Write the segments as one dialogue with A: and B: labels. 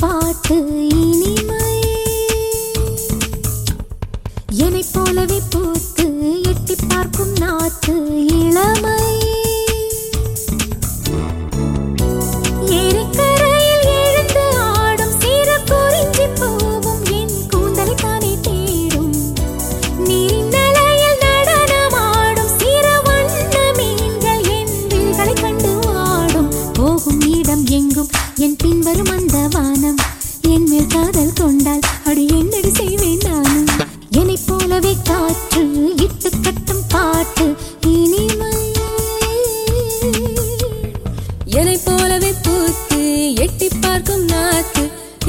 A: பாட்டு மேல் காதல் கொண்டால் அடி என்னடி செய்வேன் நானும் என்னை போலவே காற்று இட்டு கட்டும் பாட்டு இனிமை
B: என்னை போலவே பூத்து எட்டி பார்க்கும் நாக்கு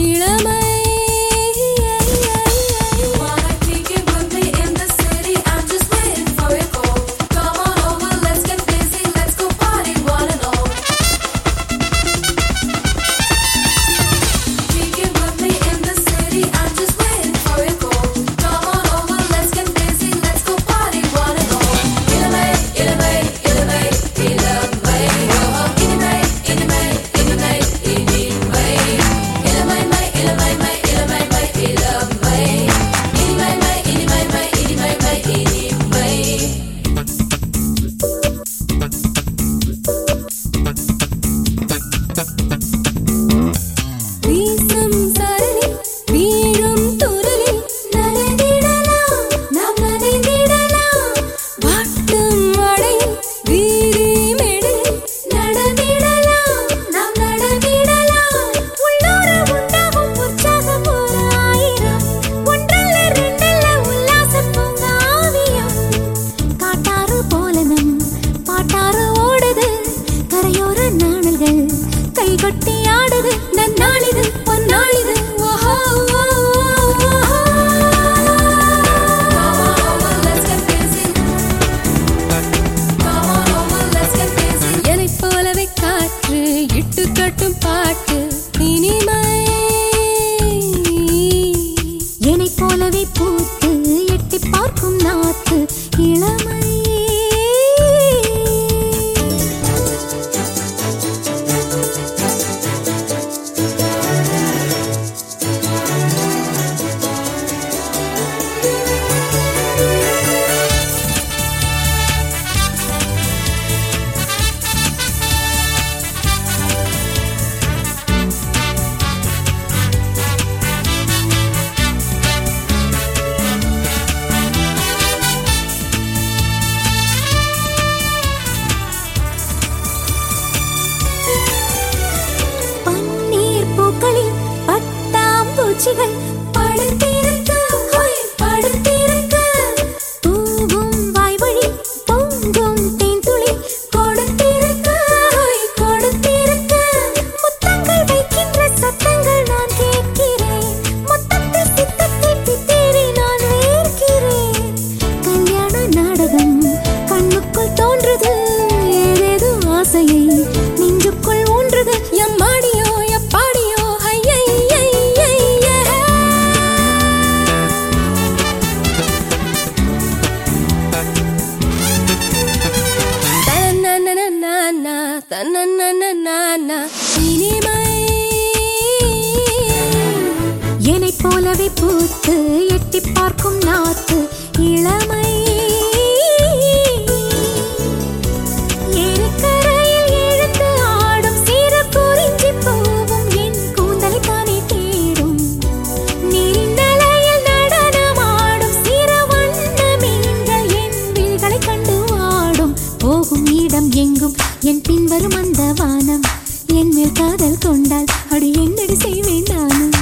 B: இளமை
A: கிளம்ப பூச்சிகள் பழத்தே na na na na na
B: என்னை போலவே
A: பூத்து எட்டி பார்க்கும் நாத்து. எங்கும் என் பின்வரும் அந்த வானம். என் மேல் காதல் கொண்டால் அடி என்னடி செய்வேன் நானும்?